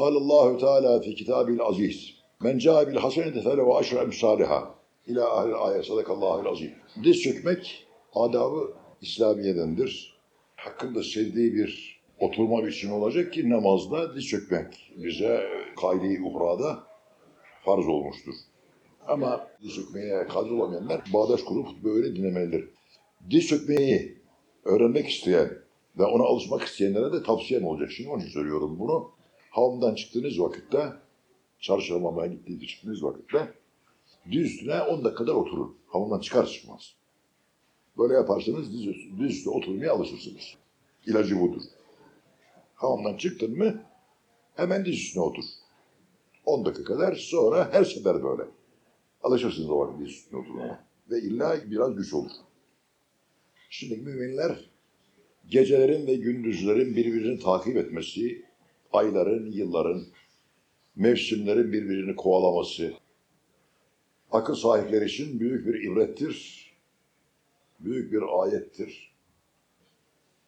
Kâlallahu Teala fi kitabil aziz. Men câ bil hasenete felehu aşru emsaliha. İlâ ahlil ayet sadakallahul azim. Diz çökmek adabı İslamiye'dendir. Hakkında sevdiği bir oturma biçimi olacak ki namazda diz çökmek bize kaydi uhrada farz olmuştur. Ama diz çökmeye kadir olamayanlar bağdaş kurup böyle dinlemelidir. Diz çökmeyi öğrenmek isteyen ve ona alışmak isteyenlere de tavsiyem olacak. Şimdi onun için söylüyorum bunu. Havamdan çıktığınız vakitte, çarşı hamamaya gittiğiniz çıktığınız vakitte diz üstüne 10 dakikada oturun. Hamamdan çıkar çıkmaz. Böyle yaparsanız diz, üstü- diz üstüne oturmaya alışırsınız. İlacı budur. Hamamdan çıktın mı hemen diz üstüne otur. 10 dakika kadar sonra her sefer böyle. Alışırsınız o vakit diz üstüne oturmaya. Ve illa biraz güç olur. Şimdi müminler gecelerin ve gündüzlerin birbirini takip etmesi, ayların, yılların, mevsimlerin birbirini kovalaması, akıl sahipleri için büyük bir ibrettir, büyük bir ayettir.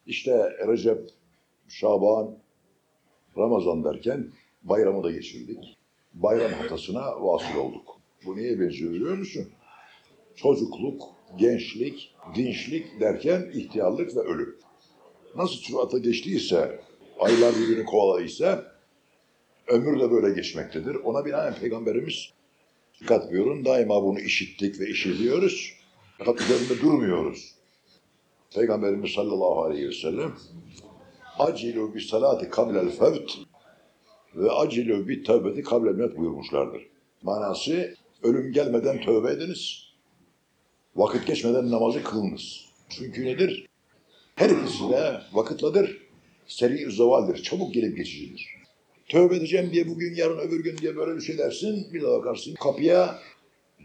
İşte Recep, Şaban, Ramazan derken bayramı da geçirdik. Bayram hatasına vasıl olduk. Bu niye benziyor biliyor musun? Çocukluk, gençlik, dinçlik derken ihtiyarlık ve ölüm. Nasıl surata geçtiyse, aylar birbirini kovaladıysa, ömür de böyle geçmektedir. Ona binaen Peygamberimiz dikkat buyurun, daima bunu işittik ve işitiyoruz. Fakat üzerinde durmuyoruz. Peygamberimiz sallallahu aleyhi ve sellem acilu bi salati kablel fevt ve acilu bi tevbeti kablel met buyurmuşlardır. Manası ölüm gelmeden tövbe ediniz. Vakit geçmeden namazı kılınız. Çünkü nedir? Her ikisi de vakıtladır. Seri zavaldir. Çabuk gelip geçicidir. Tövbe edeceğim diye bugün, yarın, öbür gün diye böyle bir şey dersin. Bir de bakarsın kapıya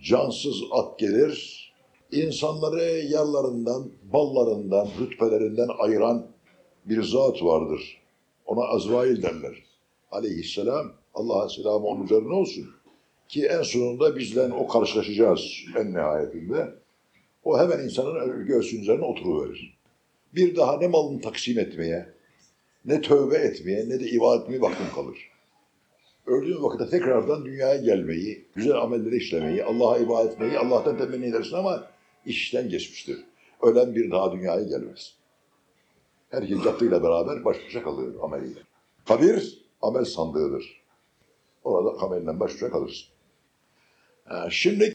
cansız at gelir. İnsanları yerlerinden, ballarından, rütbelerinden ayıran bir zat vardır. Ona Azrail derler. Aleyhisselam, Allah'a selamı onun üzerine olsun. Ki en sonunda bizden o karşılaşacağız en nihayetinde. O hemen insanın göğsünün üzerine oturuverir. Bir daha ne malını taksim etmeye, ne tövbe etmeye, ne de ibadet etmeye vaktin kalır. Öldüğün vakitte tekrardan dünyaya gelmeyi, güzel amelleri işlemeyi, Allah'a ibadet etmeyi, Allah'tan temenni edersin ama işten geçmiştir. Ölen bir daha dünyaya gelmez. Herkes yaptığıyla beraber baş başa kalır ameliyle. Kabir, amel sandığıdır. Orada amelinden baş başa kalırsın. Ha, şimdi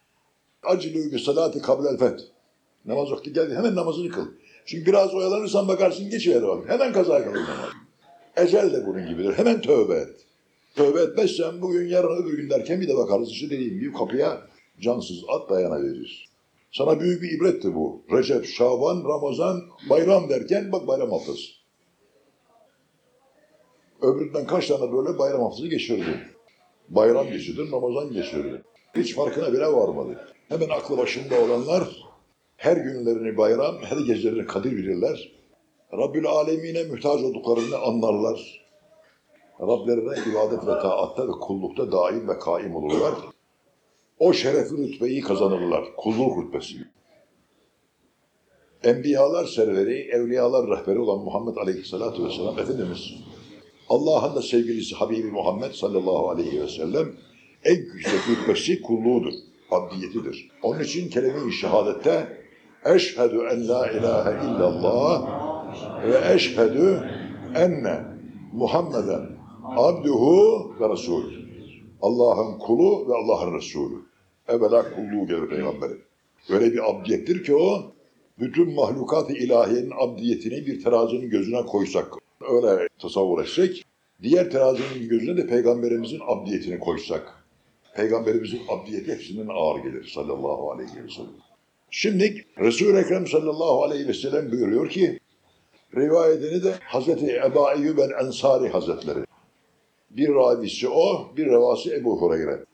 acilü bir salati kablel fet. Namaz vakti geldi. Hemen namazını kıl. Çünkü biraz oyalanırsan bakarsın geçiver bak. Hemen kaza kalır namaz. Ecel de bunun gibidir. Hemen tövbe et. Tövbe etmezsen bugün yarın öbür gün derken bir de bakarız işte dediğim gibi kapıya cansız at dayanıverir. Sana büyük bir ibrettir bu. Recep, Şaban, Ramazan, bayram derken bak bayram haftası. Öbüründen kaç tane böyle bayram haftası geçirdi. Bayram geçirdi, Ramazan geçirdi. Hiç farkına bile varmadı. Hemen aklı başında olanlar her günlerini bayram, her gecelerini kadir bilirler. Rabbül Alemine muhtaç olduklarını anlarlar. Rablerine ibadet ve taatta ve kullukta daim ve kaim olurlar. O şerefli rütbeyi kazanırlar. Kulluk rütbesi. Enbiyalar serveri, evliyalar rehberi olan Muhammed Aleyhisselatü Vesselam Efendimiz Allah'ın da sevgilisi Habibi Muhammed sallallahu aleyhi ve en yüksek rütbesi kulluğudur, abdiyetidir. Onun için kelime-i şehadette eşhedü en la ilahe illallah ve eşhedü enne Muhammeden abduhu ve resulü. Allah'ın kulu ve Allah'ın Resulü. Evvela kulluğu gelir peygamberin. Öyle bir abdiyettir ki o, bütün mahlukat-ı ilahiyenin abdiyetini bir terazinin gözüne koysak, öyle tasavvur etsek, diğer terazinin gözüne de peygamberimizin abdiyetini koysak, peygamberimizin abdiyeti hepsinden ağır gelir sallallahu aleyhi ve sellem. Şimdi Resul-i Ekrem sallallahu aleyhi ve sellem buyuruyor ki, rivayetini de Hazreti Ebu Eyyub el Ensari Hazretleri. Bir ravisi o, bir revası Ebu Hureyre.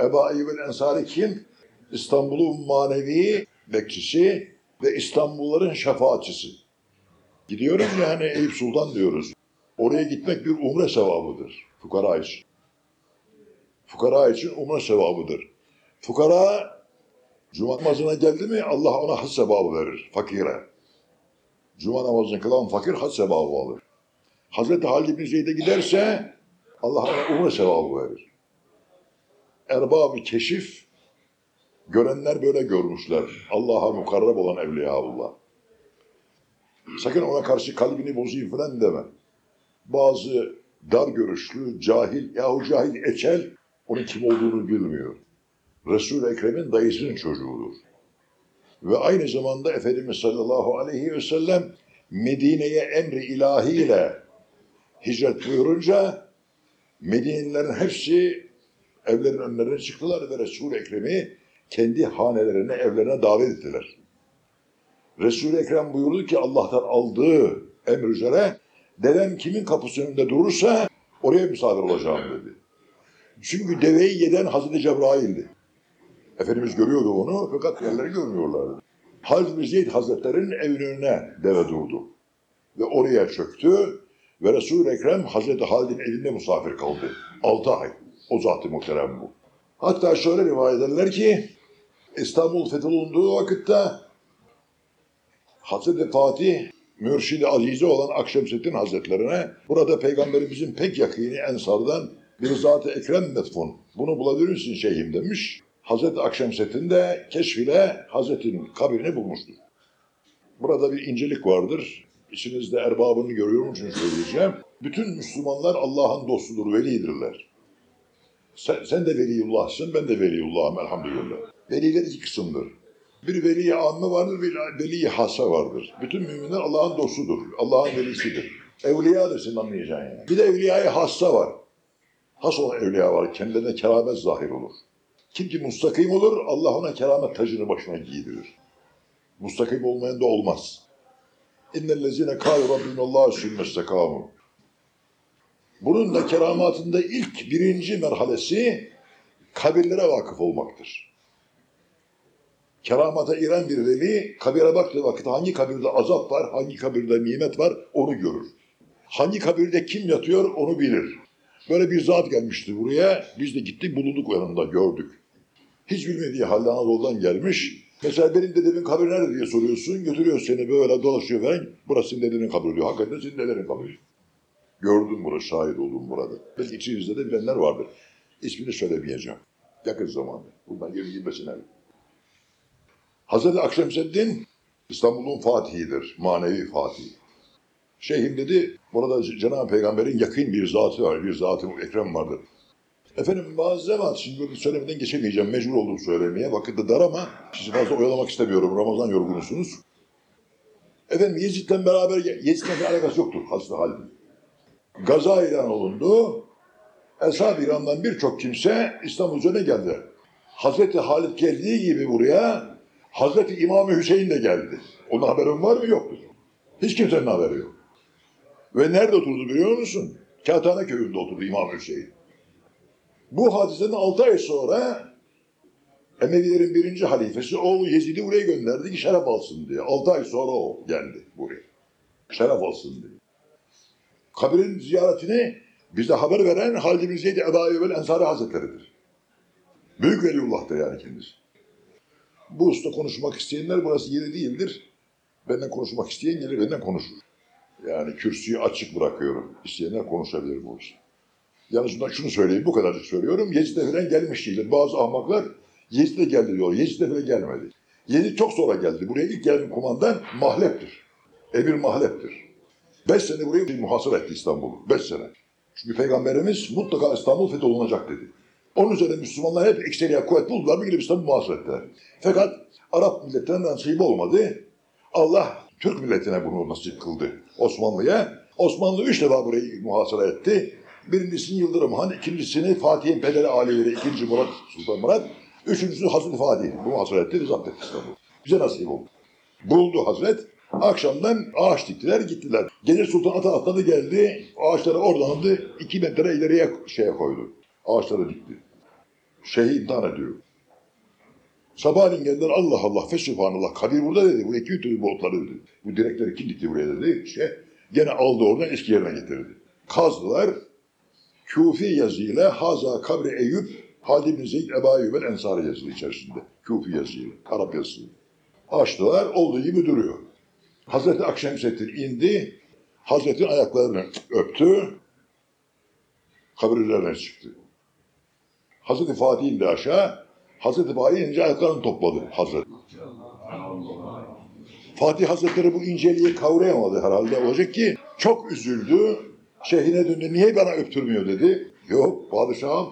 Ebu Eyyub el Ensari kim? İstanbul'un manevi bekçisi ve İstanbulların şefaatçisi. Gidiyoruz ya hani Eyüp Sultan diyoruz. Oraya gitmek bir umre sevabıdır fukara için. Fukara için umre sevabıdır. Fukara cuma namazına geldi mi Allah ona hac sevabı verir fakire. Cuma namazını kılan fakir hac sevabı alır. Hazreti Halid bin Zeyd'e giderse Allah ona umre sevabı verir. Erbab-ı keşif görenler böyle görmüşler. Allah'a mukarreb olan Evliyaullah. Sakın ona karşı kalbini bozayım falan deme. Bazı dar görüşlü, cahil, yahu cahil eçel onun kim olduğunu bilmiyor. Resul-i Ekrem'in dayısının çocuğudur. Ve aynı zamanda Efendimiz sallallahu aleyhi ve sellem Medine'ye emri ilahiyle hicret buyurunca Medinelilerin hepsi evlerin önlerine çıktılar ve Resul-i Ekrem'i kendi hanelerine, evlerine davet ettiler. Resul-i Ekrem buyurdu ki Allah'tan aldığı emir üzere dedem kimin kapısının önünde durursa oraya misafir olacağım dedi. Çünkü deveyi yeden Hazreti Cebrail'di. Efendimiz görüyordu onu fakat yerleri görmüyorlardı. Hazreti Zeyd Hazretleri'nin evinin önüne deve durdu. Ve oraya çöktü ve Resul-i Ekrem Hazreti Halid'in evinde misafir kaldı. Altı ay. O zat-ı muhterem bu. Hatta şöyle rivayet ederler ki İstanbul fetholunduğu vakitte Hazreti Fatih Mürşid-i Azize olan Akşemseddin Hazretlerine burada Peygamberimizin pek yakini Ensar'dan bir zat-ı ekrem metfun. Bunu bulabilir misin şeyhim demiş. Hazreti Akşemseddin de keşfiyle Hazretin kabrini bulmuştur. Burada bir incelik vardır. İçinizde erbabını görüyorum için söyleyeceğim. Bütün Müslümanlar Allah'ın dostudur, velidirler. Sen, sen de veliyullahsın, ben de veliyullahım elhamdülillah. Veliler iki kısımdır. Bir veli amme vardır, bir veli hasa vardır. Bütün müminler Allah'ın dostudur, Allah'ın velisidir. Evliyadır senin anlayacağın yani. Bir de evliyayı hassa var. Has olan evliya var, kendilerine keramet zahir olur. Kim ki mustakim olur, Allah ona keramet tacını başına giydirir. Mustakim olmayan da olmaz. İnnellezine kâlu rabbinallâhu sümmestekâmu. Bunun da keramatında ilk birinci merhalesi kabirlere vakıf olmaktır. Keramata giren bir veli kabire baktığı vakit hangi kabirde azap var, hangi kabirde nimet var onu görür. Hangi kabirde kim yatıyor onu bilir. Böyle bir zat gelmişti buraya. Biz de gittik bulunduk yanında gördük. Hiç bilmediği halde Anadolu'dan gelmiş. Mesela benim dedemin kabri nerede diye soruyorsun. Götürüyor seni böyle dolaşıyor falan. Burası senin dedenin kabri diyor. Hakikaten senin dedenin kabri. Gördüm bunu, şahit oldum burada. Belki içinizde de bilenler vardır. İsmini söylemeyeceğim. Yakın zamanda. Bundan 20-25 sene. Hazreti Akşemseddin İstanbul'un fatihidir. Manevi fatih. Şeyhim dedi, burada Cenab-ı Peygamber'in yakın bir zatı var, bir zatı ekrem vardır. Efendim bazı zaman şimdi böyle söylemeden geçemeyeceğim, mecbur oldum söylemeye. Vakit de dar ama sizi fazla oyalamak istemiyorum, Ramazan yorgunusunuz. Efendim Yezid'le beraber, Yezid'le alakası yoktur hasta halde. Gaza ilan olundu. Eshab-ı İran'dan birçok kimse İstanbul üzerine geldi. Hazreti Halid geldiği gibi buraya Hazreti İmam Hüseyin de geldi. Onun haberin var mı? Yoktur. Hiç kimsenin haberi yok. Ve nerede oturdu biliyor musun? Kağıthane köyünde oturdu İmam Hüseyin. Bu hadiseden 6 ay sonra Emevilerin birinci halifesi oğlu Yezid'i buraya gönderdi ki şeref alsın diye. 6 ay sonra o geldi buraya. Şeref alsın diye. Kabrin ziyaretini bize haber veren Halid bin Zeyd Ebu Eyyubel Ensari Hazretleri'dir. Büyük veliullah'tır yani kendisi. Bu usta konuşmak isteyenler burası yeri değildir. Benden konuşmak isteyen gelir benden konuşur. Yani kürsüyü açık bırakıyorum. İsteyenler konuşabilir bu usta. Yalnız bundan şunu söyleyeyim, bu kadarcık söylüyorum. Yezid'e falan gelmiş değildir. Bazı ahmaklar Yezid'e geldi diyor. Yezid'e falan gelmedi. Yezid çok sonra geldi. Buraya ilk gelen kumandan Mahlep'tir. Emir Mahlep'tir. Beş sene burayı bir muhasır etti İstanbul'u. Beş sene. Çünkü Peygamberimiz mutlaka İstanbul fetholunacak dedi. Onun üzerine Müslümanlar hep ekseriye kuvvet buldular mı gidip İstanbul'u muhasır ettiler. Fakat Arap milletlerine nasip olmadı. Allah Türk milletine bunu nasip kıldı Osmanlı'ya. Osmanlı üç defa burayı muhasara etti. Birincisini Yıldırım Han, ikincisini Fatih'in pederi Ali'leri, ikinci Murat Sultan Murat, üçüncüsü Hazreti Fatih. Bu muhasara etti, zapt etti İstanbul. Bize nasip oldu. Buldu Hazret. Akşamdan ağaç diktiler, gittiler. Gece Sultan ata atladı geldi, ağaçları oradan iki metre ileriye şeye koydu. Ağaçları dikti. Şeyhi imtihan ediyor. Sabahleyin geldiler Allah Allah fesubhanallah kabir burada dedi. Bu iki türlü botları dedi. Bu direkleri kim dikti buraya dedi. İşte gene aldı oradan eski yerine getirdi. Kazdılar. Kufi yazıyla Haza Kabri Eyüp Halid bin Zeyd Ebu Eyyubel Ensari yazılı içerisinde. Kufi yazıyla. Arap yazısı. Açtılar. Olduğu gibi duruyor. Hazreti Akşemseddin indi. Hazretin ayaklarını öptü. kabirlerine çıktı. Hazreti Fatih indi aşağı. Hazreti Fatih ince ayaklarını topladı Hazreti. Fatih Hazretleri bu inceliği kavrayamadı herhalde. Olacak ki çok üzüldü. Şeyhine döndü. Niye bana öptürmüyor dedi. Yok padişahım.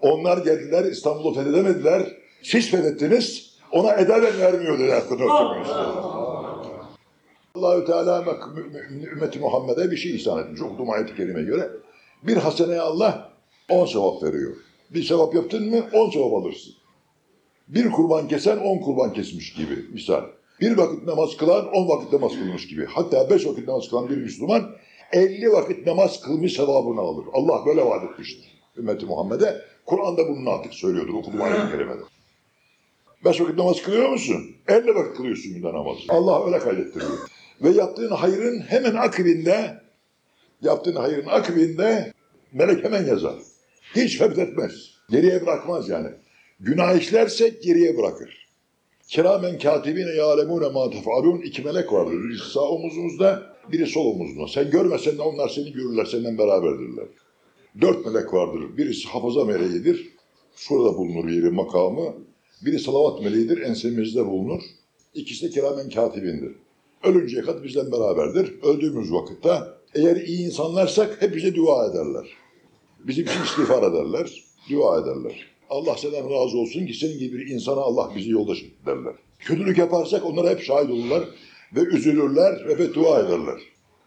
Onlar geldiler İstanbul'u fethedemediler. Siz fethettiniz. Ona edalet vermiyor dedi. Hakkını öptürmüyor. Allahü Teala ümmeti Muhammed'e bir şey ihsan etmiş. Okuduğum ayet-i kerime göre. Bir haseneye Allah on sevap veriyor. Bir sevap yaptın mı on sevap alırsın. Bir kurban kesen on kurban kesmiş gibi misal. Bir vakit namaz kılan on vakit namaz kılmış gibi. Hatta beş vakit namaz kılan bir Müslüman elli vakit namaz kılmış sevabını alır. Allah böyle vaat etmiştir. Ümmeti Muhammed'e Kur'an'da bunun artık söylüyordur okuduğum ayet-i kerimede. Beş vakit namaz kılıyor musun? Elli vakit kılıyorsun günde namazı. Allah öyle kaydettiriyor. Ve yaptığın hayrın hemen akibinde yaptığın hayrın akibinde melek hemen yazar. Hiç fevzetmez. Geriye bırakmaz yani. Günah işlersek geriye bırakır. Kiramen katibine yâlemûne mâ tef'alûn iki melek vardır. Birisi sağ omuzumuzda, biri sol. Sen görmesen de onlar seni görürler, senden beraberdirler. Dört melek vardır. Birisi hafaza meleğidir. Şurada bulunur yeri, makamı. Biri salavat meleğidir, ensemizde bulunur. İkisi de kiramen katibindir. Ölünceye kadar bizden beraberdir. Öldüğümüz vakitte eğer iyi insanlarsak hep bize dua ederler. Bizim için istiğfar ederler, dua ederler. Allah senden razı olsun ki senin gibi bir insana Allah bizi yoldaş derler. Kötülük yaparsak onlara hep şahit olurlar ve üzülürler ve beddua ederler.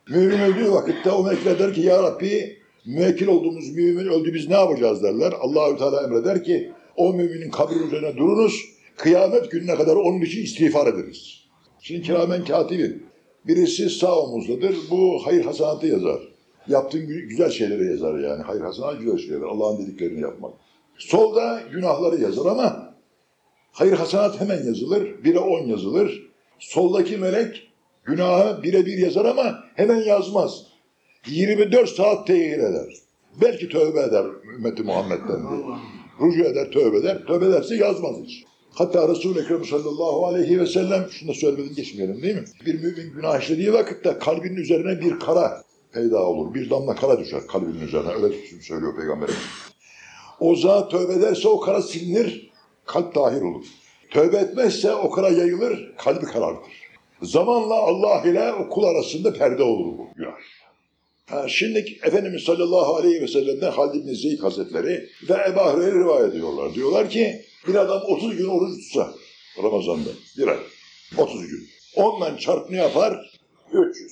Mümin öldüğü vakitte o melekler der ki Ya Rabbi müvekkil olduğumuz mümin öldü biz ne yapacağız derler. Allahü Teala emreder ki o müminin kabri üzerine durunuz. Kıyamet gününe kadar onun için istiğfar ediniz. Şimdi kiramen katibin. Birisi sağ omuzdadır. Bu hayır hasanatı yazar. Yaptığın gü- güzel şeyleri yazar yani. Hayır hasanat güzel şeyler. Allah'ın dediklerini yapmak. Solda günahları yazar ama hayır hasanat hemen yazılır. Bire on yazılır. Soldaki melek günahı bire bir yazar ama hemen yazmaz. 24 saat tehir eder. Belki tövbe eder ümmeti Muhammed'den diye. Rucu eder, tövbe eder. Tövbe ederse yazmaz hiç. Hatta Resul-i Ekrem sallallahu aleyhi ve sellem, şunu da söylemedim geçmeyelim değil mi? Bir mümin günah işlediği vakitte kalbinin üzerine bir kara peyda olur. Bir damla kara düşer kalbinin üzerine. Öyle söylüyor Peygamberimiz. O zat tövbe ederse o kara silinir, kalp tahir olur. Tövbe etmezse o kara yayılır, kalbi karartır. Zamanla Allah ile o kul arasında perde olur bu günah. Ha, şimdi Efendimiz sallallahu aleyhi ve sellem'den Halid bin Zeyd Hazretleri ve Ebu Hureyre rivayet ediyorlar. Diyorlar ki bir adam 30 gün oruç tutsa Ramazan'da bir ay 30 gün. Ondan çarp ne yapar? 300.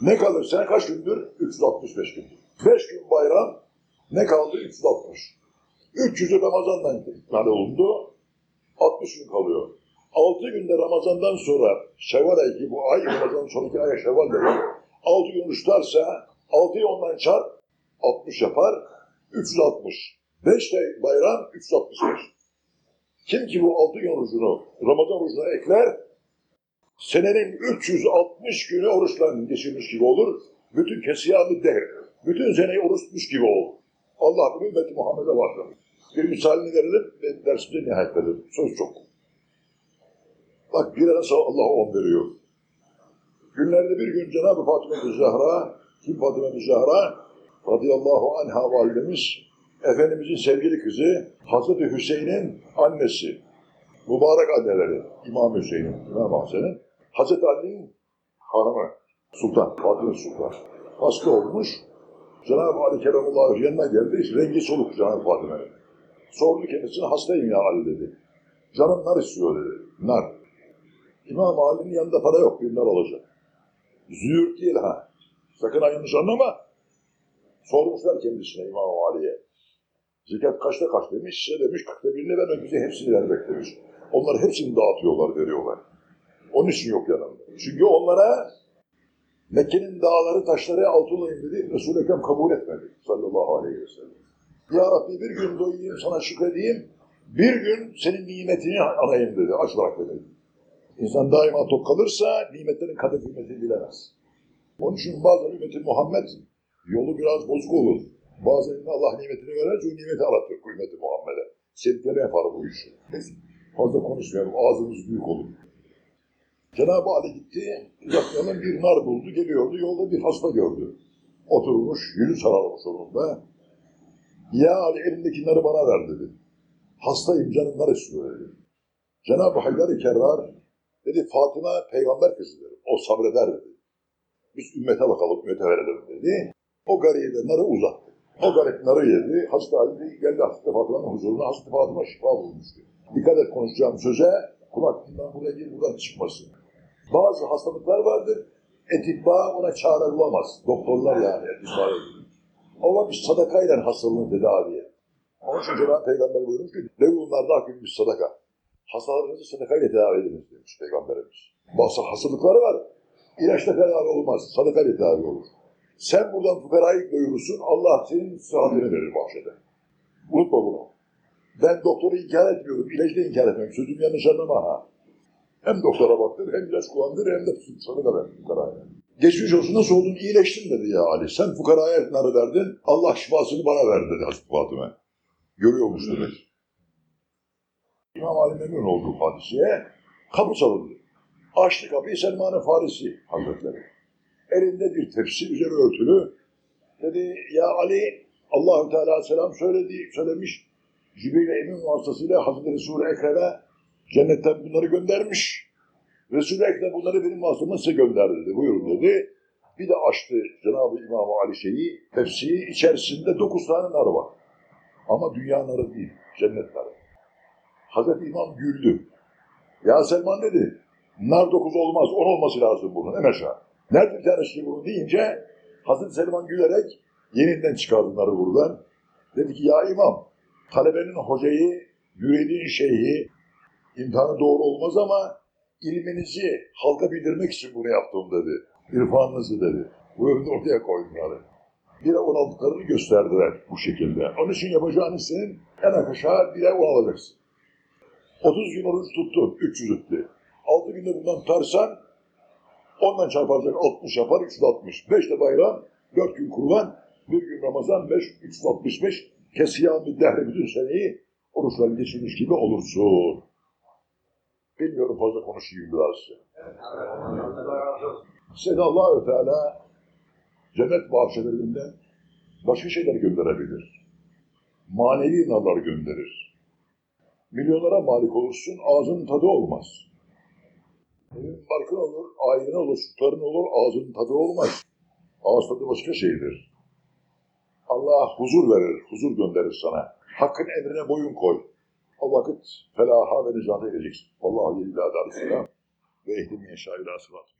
Ne kalır? Sen kaç gündür? 365 gündür. 5 gün bayram ne kaldı? 360. 300'ü Ramazan'dan ikmal olundu. 60 gün kalıyor. 6 günde Ramazan'dan sonra Şevval ayı bu ay Ramazan'ın sonraki aya Şevval denir. 6 gün oruç tutarsa 6'yı ondan çarp 60 yapar. 360. 5 de bayram 365. Kim ki bu 6 gün orucunu Ramazan orucuna ekler senenin 360 günü oruçla geçirmiş gibi olur. Bütün kesiyamı der. Bütün seneyi oruç tutmuş gibi olur. Allah bu ümmeti Muhammed'e var. Bir misalini verelim ve dersimize nihayet verelim. Söz çok. Bak bir arası Allah on veriyor. Günlerde bir gün Cenab-ı Fatıma Zahra, kim Fatıma Zahra? Radıyallahu anha validemiz, Efendimizin sevgili kızı, Hazreti Hüseyin'in annesi, mübarek anneleri, İmam Hüseyin'in, İmam Hasan'ın, Hazreti Ali'nin hanımı, Sultan, Fatıma Sultan. Hasta olmuş, Cenab-ı Ali Keremullah'ın yanına geldi, rengi soluk Cenab-ı Fatıma'nın. Sordu kendisine, hastayım ya Ali dedi. Canım nar istiyor dedi, nar. İmam Ali'nin yanında para yok, bir nar alacak. Züğürt değil ha. Sakın ha yanlış anlama. Sormuşlar kendisine İmam Ali'ye. Zekat kaçta kaç demiş, size demiş kırkta birine vermek bize hepsini vermek demiş. Onlar hepsini dağıtıyorlar, veriyorlar. Onun için yok yanımda. Çünkü onlara Mekke'nin dağları, taşları altınlayın dedi. Resul-i Ekrem kabul etmedi sallallahu aleyhi ve sellem. Ya Rabbi bir gün doyayım sana şükredeyim, bir gün senin nimetini anayım dedi, aç bırak dedi. İnsan daima tok kalırsa nimetlerin kadir kıymetini bilemez. Onun için bazen ümmeti Muhammed yolu biraz bozuk olur. Bazen Allah nimetini verer, o nimeti aratır ümmeti Muhammed'e. Sevdikleri yapar bu işi. Neyse, fazla konuşmayalım, ağzımız büyük olur. Cenab-ı Ali gitti, uzaklarından bir nar buldu, geliyordu, yolda bir hasta gördü. Oturmuş, yüzü sararmış onunla. Ya Ali elindeki narı bana ver dedi. Hastayım canım nar istiyor dedi. Cenab-ı Haydar-ı Kerrar dedi Fatıma peygamber kızıdır. O sabreder dedi. Biz ümmete bakalım, ümmete verelim dedi. O garibe narı uzattı. O garip narı yedi. Hazreti Ali geldi Hazreti Fatıma'nın huzuruna. Hazreti Fatıma şifa bulmuştu. Dikkat et konuşacağım söze. Kulakından buraya gir, buradan çıkmasın. Bazı hastalıklar vardır. Etibba ona çare bulamaz. Doktorlar yani Ama biz sadakayla hastalığını tedavi et. Onun için Cenab-ı Peygamber buyurmuş ki, Levunlar daha büyük bir sadaka. Hastalarınızı sadakayla tedavi ediniz demiş Peygamberimiz. Bazı hastalıkları var. İlaçla tedavi olmaz. Sadakayla tedavi olur. Sen buradan fukarayı doyurursun, Allah senin sıhhatini verir bahçede. Unutma bunu. Ben doktoru inkar etmiyorum, ilacı da inkar etmiyorum. Sözüm yanlış anlama ha. Hem doktora baktır, hem ilaç kullandır, hem de sadaka ver fukaraya. Geçmiş olsun nasıl oldun, iyileştin dedi ya Ali. Sen fukaraya narı verdin, Allah şifasını bana ver dedi Hazreti Fatıma. Görüyormuş demek. İmam Ali memnun oldu hadiseye. Kapı çalındı. Açtı kapıyı Selman-ı Farisi Hazretleri. Elinde bir tepsi üzeri örtülü. Dedi ya Ali Allahü Teala selam söyledi, söylemiş. Cibril Emin vasıtasıyla Hazreti Resul-i Ekrem'e cennetten bunları göndermiş. Resul-i Ekrem bunları benim vasıtamla size gönderdi dedi. Buyurun dedi. Bir de açtı Cenab-ı İmam Ali şeyi, tepsiyi içerisinde dokuz tane nar var. Ama dünya narı değil, cennet narı. Hazreti İmam güldü. Ya Selman dedi, nar dokuz olmaz, on olması lazım bunun en aşağı. Nerede bir tanesi bunu deyince Hazreti Selman gülerek yeniden çıkardı narı buradan. Dedi ki ya imam, talebenin hocayı, yüreğinin şeyhi, imtihanı doğru olmaz ama ilminizi halka bildirmek için bunu yaptım dedi. İrfanınızı dedi. Bu ürünü ortaya koydular. Bir on aldıklarını gösterdiler bu şekilde. Onun için yapacağın senin en aşağı bire on alacaksın. 30 gün oruç tuttun, 300 etti. 6 günde bundan tutarsan ondan çarparacak 60 yapar, 360. 5 de bayram, 4 gün kurban, 1 gün Ramazan, 5, 365. Kesiyam-ı dehre bütün seneyi oruçları geçirmiş gibi olursun. Bilmiyorum fazla konuşayım biraz size. Size de Allah-u Teala cennet bahçelerinden başka şeyler gönderebilir. Manevi narlar gönderir. Milyonlara malik olursun, ağzının tadı olmaz. Evin barkın olur, ailen olur, sütların olur, ağzının tadı olmaz. Ağız tadı başka şeydir. Allah huzur verir, huzur gönderir sana. Hakkın emrine boyun koy. O vakit felaha ve nicata ereceksin. Allahu yedilâ dârisselâm ve ehdim yeşâ ilâ sırat.